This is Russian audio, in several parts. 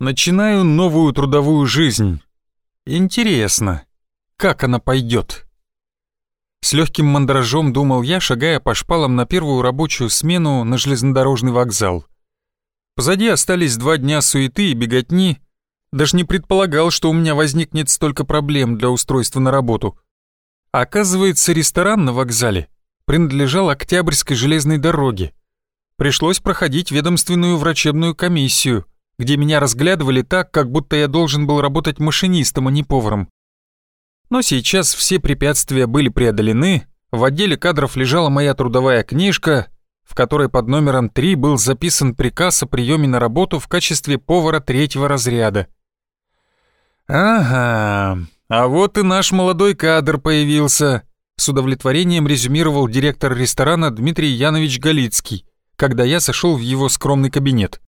Начинаю новую трудовую жизнь. Интересно, как она пойдет? С легким мандражом думал я, шагая по шпалам на первую рабочую смену на железнодорожный вокзал. Позади остались два дня суеты и беготни. Даже не предполагал, что у меня возникнет столько проблем для устройства на работу. Оказывается, ресторан на вокзале принадлежал Октябрьской железной дороге. Пришлось проходить ведомственную врачебную комиссию, где меня разглядывали так, как будто я должен был работать машинистом, а не поваром. Но сейчас все препятствия были преодолены, в отделе кадров лежала моя трудовая книжка, в которой под номером 3 был записан приказ о приеме на работу в качестве повара третьего разряда. «Ага, а вот и наш молодой кадр появился», с удовлетворением резюмировал директор ресторана Дмитрий Янович Галицкий, когда я сошел в его скромный кабинет.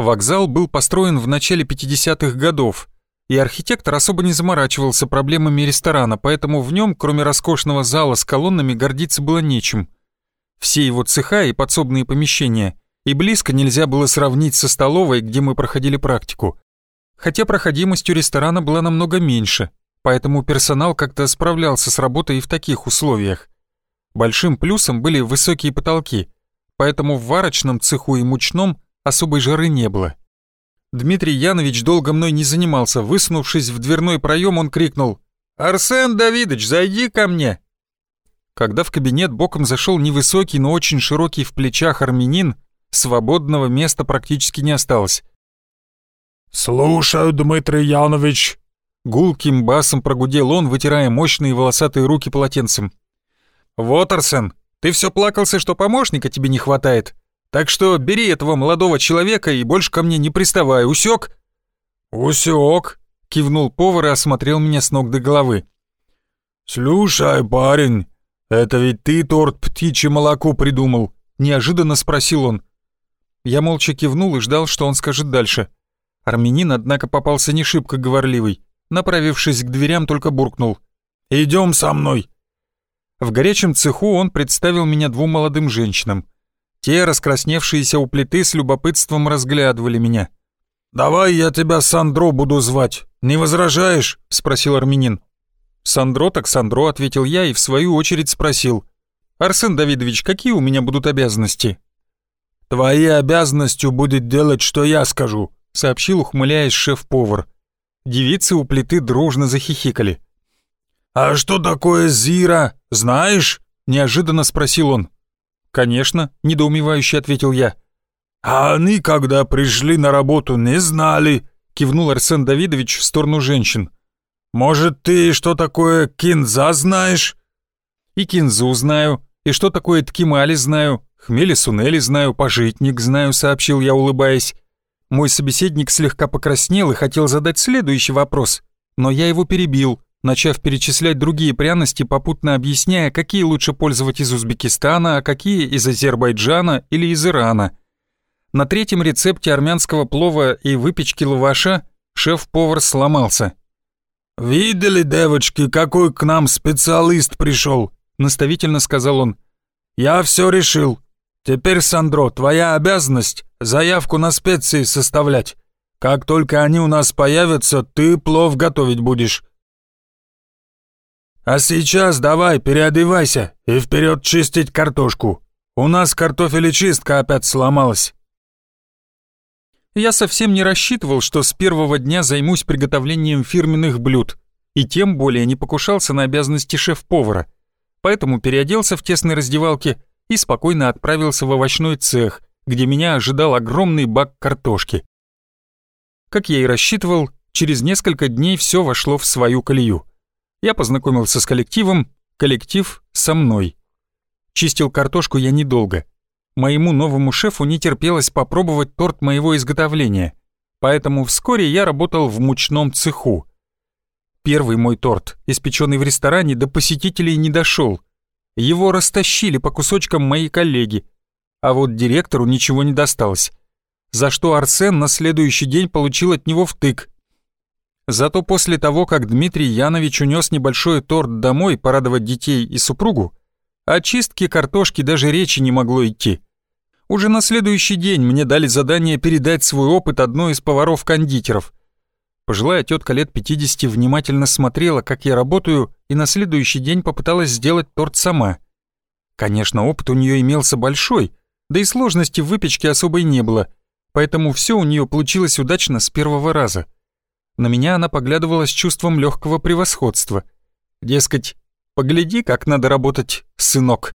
Вокзал был построен в начале 50-х годов, и архитектор особо не заморачивался проблемами ресторана, поэтому в нем, кроме роскошного зала с колоннами, гордиться было нечем. Все его цеха и подсобные помещения и близко нельзя было сравнить со столовой, где мы проходили практику. Хотя проходимость у ресторана была намного меньше, поэтому персонал как-то справлялся с работой и в таких условиях. Большим плюсом были высокие потолки, поэтому в варочном цеху и мучном особой жары не было. Дмитрий Янович долго мной не занимался. Высунувшись в дверной проем, он крикнул «Арсен Давидович, зайди ко мне!» Когда в кабинет боком зашел невысокий, но очень широкий в плечах армянин, свободного места практически не осталось. «Слушаю, Дмитрий Янович!» Гулким басом прогудел он, вытирая мощные волосатые руки полотенцем. «Вот, Арсен, ты все плакался, что помощника тебе не хватает. Так что бери этого молодого человека и больше ко мне не приставай, усек? Усек, кивнул повар и осмотрел меня с ног до головы. Слушай, парень, это ведь ты торт птичье молоко придумал? Неожиданно спросил он. Я молча кивнул и ждал, что он скажет дальше. Армянин, однако, попался не шибко говорливый. Направившись к дверям, только буркнул. «Идем со мной!» В горячем цеху он представил меня двум молодым женщинам. Те, раскрасневшиеся у плиты, с любопытством разглядывали меня. «Давай я тебя Сандро буду звать. Не возражаешь?» — спросил армянин. «Сандро так Сандро», — ответил я и в свою очередь спросил. «Арсен Давидович, какие у меня будут обязанности?» «Твоей обязанностью будет делать, что я скажу», — сообщил, ухмыляясь шеф-повар. Девицы у плиты дружно захихикали. «А что такое Зира, знаешь?» — неожиданно спросил он. «Конечно», — недоумевающе ответил я. «А они, когда пришли на работу, не знали», — кивнул Арсен Давидович в сторону женщин. «Может, ты что такое кинза знаешь?» «И кинзу знаю, и что такое ткимали знаю, хмели-сунели знаю, пожитник знаю», — сообщил я, улыбаясь. Мой собеседник слегка покраснел и хотел задать следующий вопрос, но я его перебил начав перечислять другие пряности, попутно объясняя, какие лучше пользовать из Узбекистана, а какие из Азербайджана или из Ирана. На третьем рецепте армянского плова и выпечки лаваша шеф-повар сломался. «Видели, девочки, какой к нам специалист пришел?» — наставительно сказал он. «Я все решил. Теперь, Сандро, твоя обязанность — заявку на специи составлять. Как только они у нас появятся, ты плов готовить будешь. А сейчас давай переодевайся и вперед чистить картошку. У нас картофелечистка опять сломалась. Я совсем не рассчитывал, что с первого дня займусь приготовлением фирменных блюд, и тем более не покушался на обязанности шеф-повара. Поэтому переоделся в тесной раздевалке и спокойно отправился в овощной цех, где меня ожидал огромный бак картошки. Как я и рассчитывал, через несколько дней все вошло в свою колею. Я познакомился с коллективом, коллектив со мной. Чистил картошку я недолго. Моему новому шефу не терпелось попробовать торт моего изготовления, поэтому вскоре я работал в мучном цеху. Первый мой торт, испеченный в ресторане, до посетителей не дошел. Его растащили по кусочкам мои коллеги, а вот директору ничего не досталось. За что Арсен на следующий день получил от него втык Зато после того, как Дмитрий Янович унес небольшой торт домой порадовать детей и супругу, о чистке картошки даже речи не могло идти. Уже на следующий день мне дали задание передать свой опыт одной из поваров-кондитеров. Пожилая тетка лет 50 внимательно смотрела, как я работаю, и на следующий день попыталась сделать торт сама. Конечно, опыт у нее имелся большой, да и сложности в выпечке особой не было, поэтому все у нее получилось удачно с первого раза. На меня она поглядывала с чувством легкого превосходства. Дескать, погляди, как надо работать, сынок.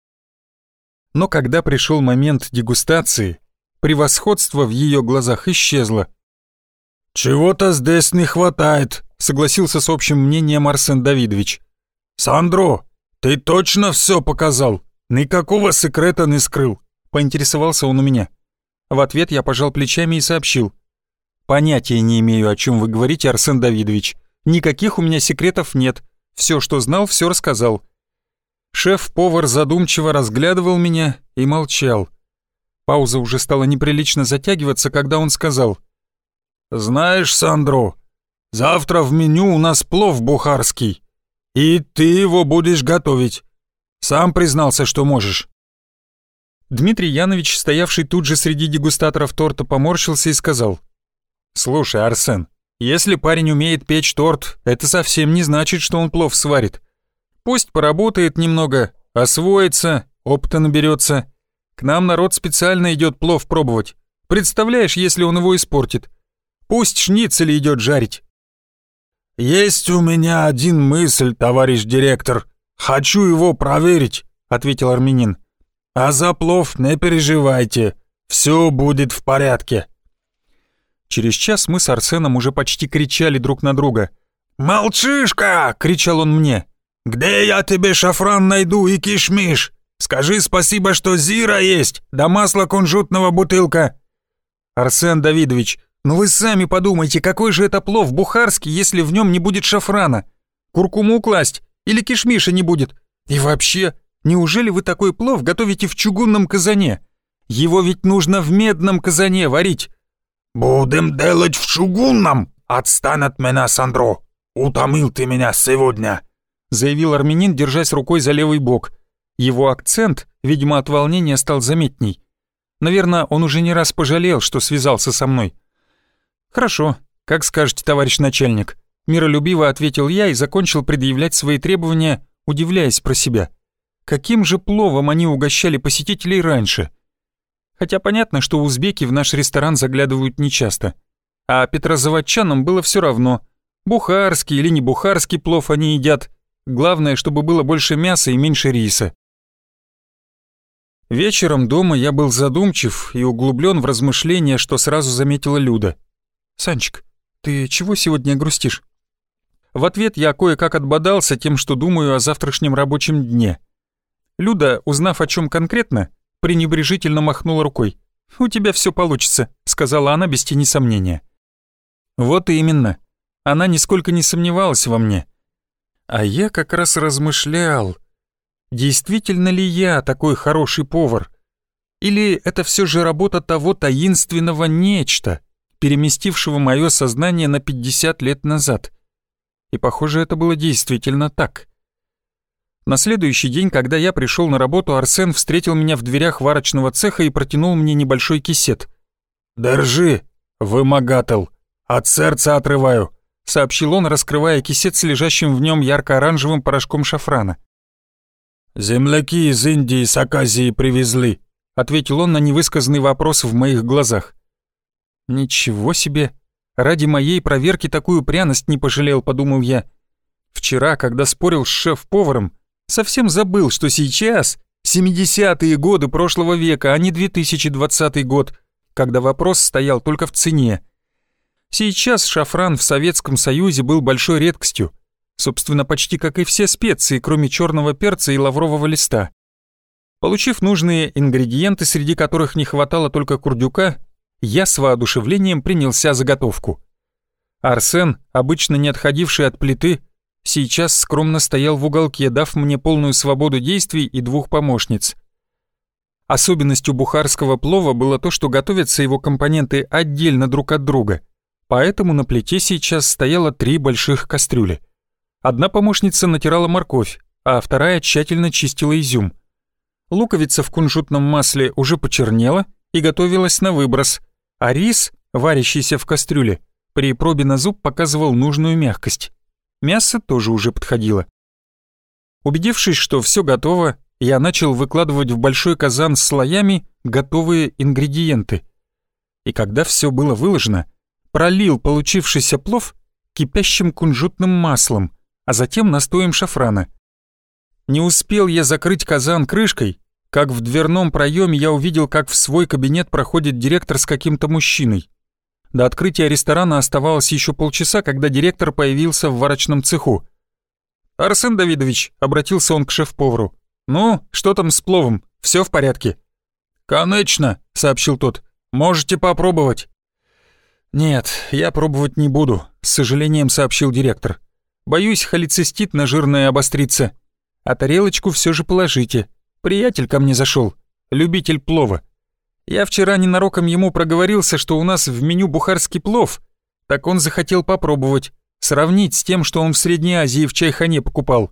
Но когда пришел момент дегустации, превосходство в ее глазах исчезло. «Чего-то здесь не хватает», — согласился с общим мнением Арсен Давидович. «Сандро, ты точно все показал? Никакого секрета не скрыл?» — поинтересовался он у меня. В ответ я пожал плечами и сообщил. «Понятия не имею, о чем вы говорите, Арсен Давидович. Никаких у меня секретов нет. Все, что знал, все рассказал. Шеф-повар задумчиво разглядывал меня и молчал. Пауза уже стала неприлично затягиваться, когда он сказал. «Знаешь, Сандро, завтра в меню у нас плов бухарский, и ты его будешь готовить. Сам признался, что можешь». Дмитрий Янович, стоявший тут же среди дегустаторов торта, поморщился и сказал. «Слушай, Арсен, если парень умеет печь торт, это совсем не значит, что он плов сварит. Пусть поработает немного, освоится, опыта наберется. К нам народ специально идет плов пробовать. Представляешь, если он его испортит? Пусть шницель идет жарить. «Есть у меня один мысль, товарищ директор. Хочу его проверить», — ответил армянин. «А за плов не переживайте, все будет в порядке». Через час мы с Арсеном уже почти кричали друг на друга. «Молчишка!» — кричал он мне. «Где я тебе шафран найду и кишмиш? Скажи спасибо, что зира есть, да масло кунжутного бутылка». «Арсен Давидович, ну вы сами подумайте, какой же это плов бухарский, если в нем не будет шафрана? Куркуму класть или кишмиша не будет? И вообще, неужели вы такой плов готовите в чугунном казане? Его ведь нужно в медном казане варить». «Будем делать в чугунном! Отстань от меня, Сандро! Утомил ты меня сегодня!» заявил армянин, держась рукой за левый бок. Его акцент, видимо, от волнения стал заметней. Наверное, он уже не раз пожалел, что связался со мной. «Хорошо, как скажете, товарищ начальник», — миролюбиво ответил я и закончил предъявлять свои требования, удивляясь про себя. Каким же пловом они угощали посетителей раньше? Хотя понятно, что узбеки в наш ресторан заглядывают нечасто. А петрозаводчанам было все равно, бухарский или не бухарский плов они едят, Главное, чтобы было больше мяса и меньше риса. Вечером дома я был задумчив и углублен в размышления, что сразу заметила Люда. «Санчик, ты чего сегодня грустишь?» В ответ я кое-как отбодался тем, что думаю о завтрашнем рабочем дне. Люда, узнав о чем конкретно, пренебрежительно махнула рукой. «У тебя все получится», — сказала она без тени сомнения. Вот и именно. Она нисколько не сомневалась во мне. А я как раз размышлял, действительно ли я такой хороший повар? Или это все же работа того таинственного нечто, переместившего мое сознание на 50 лет назад? И похоже, это было действительно так. На следующий день, когда я пришел на работу, Арсен встретил меня в дверях варочного цеха и протянул мне небольшой кисет. «Держи, вымогател, от сердца отрываю», — сообщил он, раскрывая кисет с лежащим в нем ярко-оранжевым порошком шафрана. «Земляки из Индии с Аказии привезли», — ответил он на невысказанный вопрос в моих глазах. «Ничего себе! Ради моей проверки такую пряность не пожалел», — подумал я. Вчера, когда спорил с шеф-поваром, совсем забыл, что сейчас, 70-е годы прошлого века, а не 2020 год, когда вопрос стоял только в цене. Сейчас шафран в Советском Союзе был большой редкостью, собственно, почти как и все специи, кроме черного перца и лаврового листа. Получив нужные ингредиенты, среди которых не хватало только курдюка, я с воодушевлением принялся заготовку. Арсен, обычно не отходивший от плиты, сейчас скромно стоял в уголке, дав мне полную свободу действий и двух помощниц. Особенностью бухарского плова было то, что готовятся его компоненты отдельно друг от друга — Поэтому на плите сейчас стояло три больших кастрюли. Одна помощница натирала морковь, а вторая тщательно чистила изюм. Луковица в кунжутном масле уже почернела и готовилась на выброс, а рис, варящийся в кастрюле, при пробе на зуб показывал нужную мягкость. Мясо тоже уже подходило. Убедившись, что все готово, я начал выкладывать в большой казан слоями готовые ингредиенты. И когда все было выложено, пролил получившийся плов кипящим кунжутным маслом, а затем настоем шафрана. Не успел я закрыть казан крышкой, как в дверном проеме я увидел, как в свой кабинет проходит директор с каким-то мужчиной. До открытия ресторана оставалось еще полчаса, когда директор появился в варочном цеху. «Арсен Давидович», — обратился он к шеф-повару, — «ну, что там с пловом? Все в порядке?» «Конечно», — сообщил тот, — «можете попробовать». «Нет, я пробовать не буду», — с сожалением сообщил директор. «Боюсь, холецистит на жирное обострится. А тарелочку все же положите. Приятель ко мне зашел, любитель плова. Я вчера ненароком ему проговорился, что у нас в меню бухарский плов, так он захотел попробовать, сравнить с тем, что он в Средней Азии в чайхане покупал.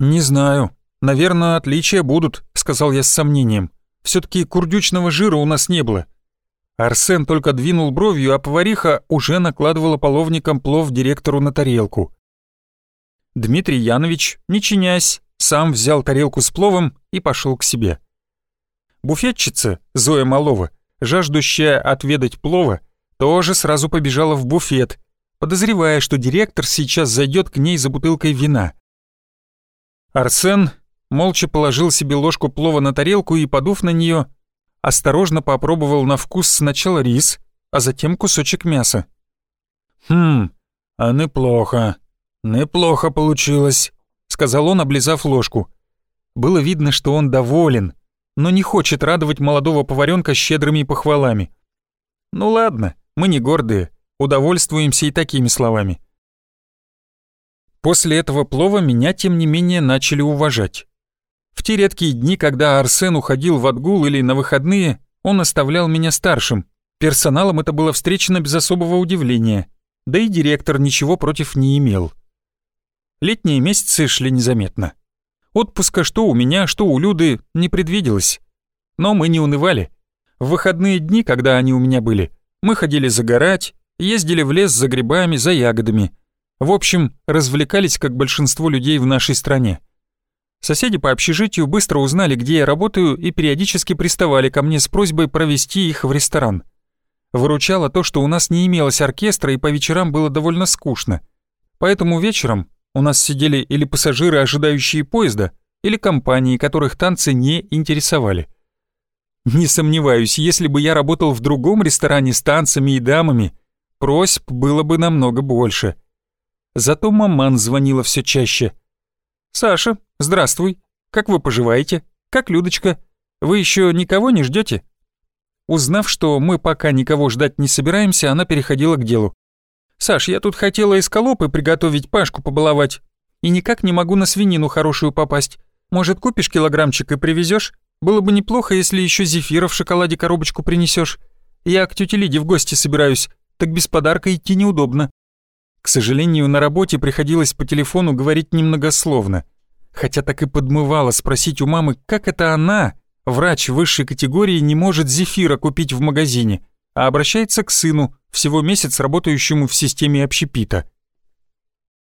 «Не знаю. Наверное, отличия будут», — сказал я с сомнением. все таки курдючного жира у нас не было». Арсен только двинул бровью, а повариха уже накладывала половником плов директору на тарелку. Дмитрий Янович, не чинясь, сам взял тарелку с пловом и пошел к себе. Буфетчица, Зоя Малова, жаждущая отведать плова, тоже сразу побежала в буфет, подозревая, что директор сейчас зайдет к ней за бутылкой вина. Арсен молча положил себе ложку плова на тарелку и, подув на нее, осторожно попробовал на вкус сначала рис, а затем кусочек мяса. «Хм, а неплохо, неплохо получилось», — сказал он, облизав ложку. Было видно, что он доволен, но не хочет радовать молодого поваренка щедрыми похвалами. Ну ладно, мы не гордые, удовольствуемся и такими словами. После этого плова меня, тем не менее, начали уважать. В те редкие дни, когда Арсен уходил в отгул или на выходные, он оставлял меня старшим. Персоналом это было встречено без особого удивления, да и директор ничего против не имел. Летние месяцы шли незаметно. Отпуска что у меня, что у Люды не предвиделось. Но мы не унывали. В выходные дни, когда они у меня были, мы ходили загорать, ездили в лес за грибами, за ягодами. В общем, развлекались, как большинство людей в нашей стране. Соседи по общежитию быстро узнали, где я работаю, и периодически приставали ко мне с просьбой провести их в ресторан. Выручало то, что у нас не имелось оркестра, и по вечерам было довольно скучно. Поэтому вечером у нас сидели или пассажиры, ожидающие поезда, или компании, которых танцы не интересовали. Не сомневаюсь, если бы я работал в другом ресторане с танцами и дамами, просьб было бы намного больше. Зато маман звонила все чаще. «Саша, здравствуй. Как вы поживаете? Как Людочка? Вы еще никого не ждете? Узнав, что мы пока никого ждать не собираемся, она переходила к делу. «Саш, я тут хотела эскалопы приготовить, Пашку побаловать. И никак не могу на свинину хорошую попасть. Может, купишь килограммчик и привезешь? Было бы неплохо, если еще зефира в шоколаде коробочку принесешь. Я к тете Лиде в гости собираюсь, так без подарка идти неудобно». К сожалению, на работе приходилось по телефону говорить немногословно. Хотя так и подмывало спросить у мамы, как это она, врач высшей категории, не может зефира купить в магазине, а обращается к сыну, всего месяц работающему в системе общепита.